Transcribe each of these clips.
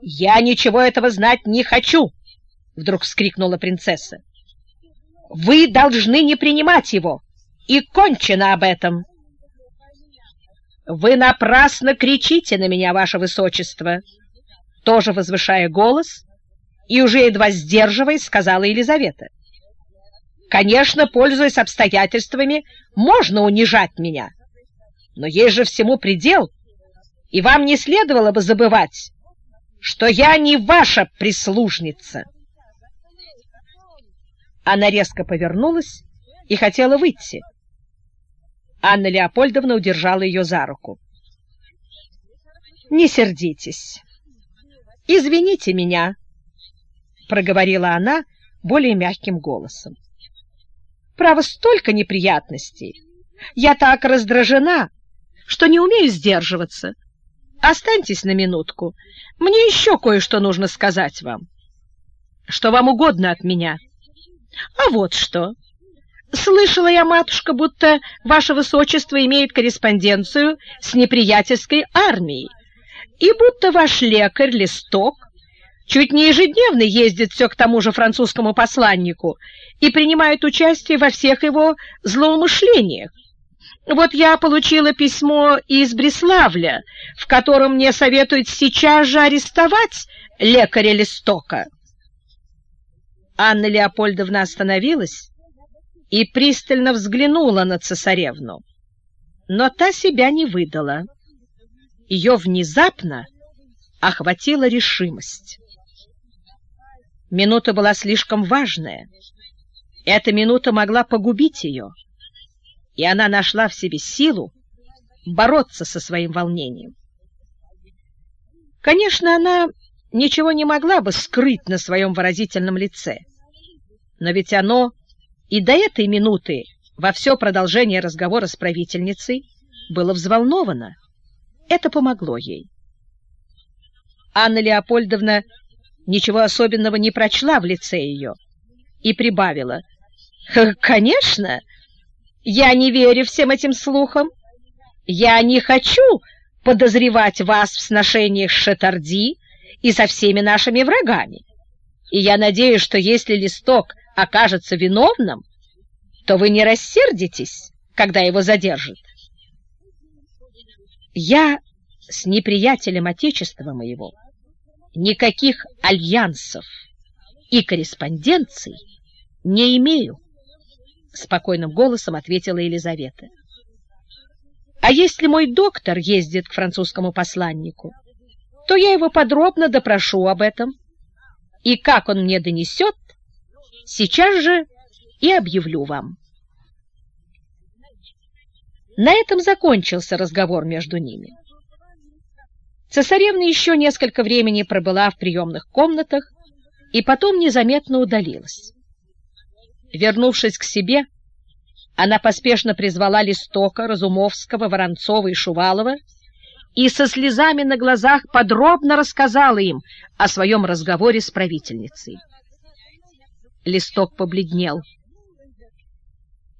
«Я ничего этого знать не хочу!» — вдруг вскрикнула принцесса. «Вы должны не принимать его, и кончено об этом!» «Вы напрасно кричите на меня, ваше высочество!» Тоже возвышая голос и уже едва сдерживаясь, сказала Елизавета. «Конечно, пользуясь обстоятельствами, можно унижать меня, но есть же всему предел, и вам не следовало бы забывать, что я не ваша прислужница. Она резко повернулась и хотела выйти. Анна Леопольдовна удержала ее за руку. «Не сердитесь. Извините меня», — проговорила она более мягким голосом. «Право, столько неприятностей. Я так раздражена, что не умею сдерживаться. Останьтесь на минутку. Мне еще кое-что нужно сказать вам. Что вам угодно от меня. А вот что. Слышала я, матушка, будто ваше высочество имеет корреспонденцию с неприятельской армией, и будто ваш лекарь Листок чуть не ежедневно ездит все к тому же французскому посланнику и принимает участие во всех его злоумышлениях. Вот я получила письмо из Бреславля, в котором мне советуют сейчас же арестовать лекаря Листока. Анна Леопольдовна остановилась и пристально взглянула на цесаревну. Но та себя не выдала. Ее внезапно охватила решимость. Минута была слишком важная. Эта минута могла погубить ее и она нашла в себе силу бороться со своим волнением. Конечно, она ничего не могла бы скрыть на своем выразительном лице, но ведь оно и до этой минуты во все продолжение разговора с правительницей было взволновано. Это помогло ей. Анна Леопольдовна ничего особенного не прочла в лице ее и прибавила. «Конечно, я не верю всем этим слухам. Я не хочу подозревать вас в сношениях с Шатарди и со всеми нашими врагами. И я надеюсь, что если листок окажется виновным, то вы не рассердитесь, когда его задержат. Я с неприятелем Отечества моего никаких альянсов и корреспонденций не имею спокойным голосом ответила Елизавета. А если мой доктор ездит к французскому посланнику, то я его подробно допрошу об этом. И как он мне донесет, сейчас же и объявлю вам. На этом закончился разговор между ними. Цесаревна еще несколько времени пробыла в приемных комнатах и потом незаметно удалилась. Вернувшись к себе, она поспешно призвала Листока, Разумовского, Воронцова и Шувалова и со слезами на глазах подробно рассказала им о своем разговоре с правительницей. Листок побледнел.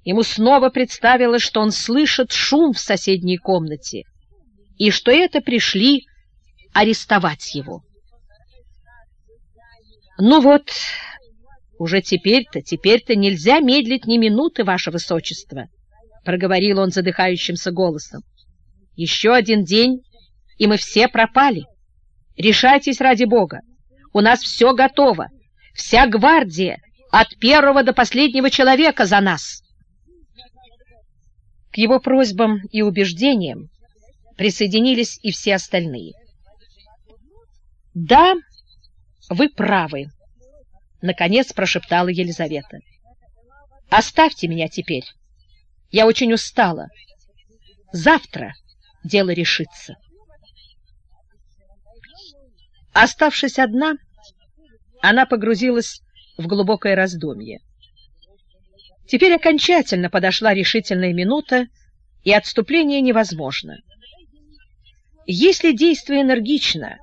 Ему снова представилось, что он слышит шум в соседней комнате и что это пришли арестовать его. «Ну вот», уже теперь-то, теперь-то нельзя медлить ни минуты, ваше высочество, проговорил он задыхающимся голосом. Еще один день, и мы все пропали. Решайтесь ради бога. У нас все готово. Вся гвардия, от первого до последнего человека за нас. К его просьбам и убеждениям присоединились и все остальные. Да, вы правы, Наконец прошептала Елизавета. «Оставьте меня теперь. Я очень устала. Завтра дело решится». Оставшись одна, она погрузилась в глубокое раздумье. Теперь окончательно подошла решительная минута, и отступление невозможно. Если, действуя энергично,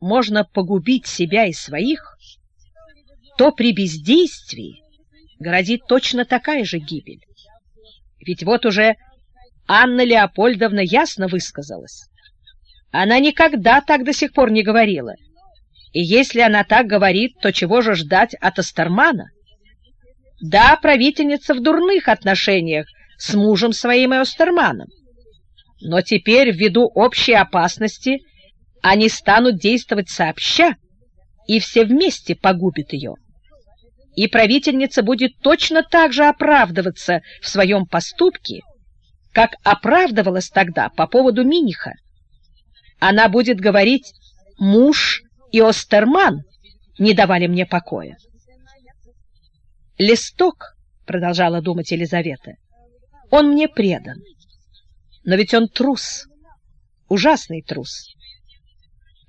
можно погубить себя и своих, то при бездействии грозит точно такая же гибель. Ведь вот уже Анна Леопольдовна ясно высказалась. Она никогда так до сих пор не говорила. И если она так говорит, то чего же ждать от Астермана? Да, правительница в дурных отношениях с мужем своим и Остерманом. Но теперь, ввиду общей опасности, они станут действовать сообща, и все вместе погубят ее. И правительница будет точно так же оправдываться в своем поступке, как оправдывалась тогда по поводу Миниха. Она будет говорить «муж» и Остерман не давали мне покоя. «Листок», — продолжала думать Елизавета, — «он мне предан, но ведь он трус, ужасный трус.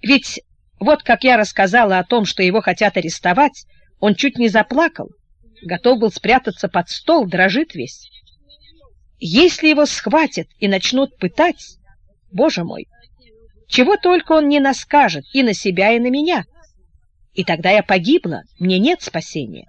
Ведь вот как я рассказала о том, что его хотят арестовать, он чуть не заплакал, готов был спрятаться под стол, дрожит весь. Если его схватят и начнут пытать, боже мой, чего только он не наскажет и на себя, и на меня. И тогда я погибла, мне нет спасения.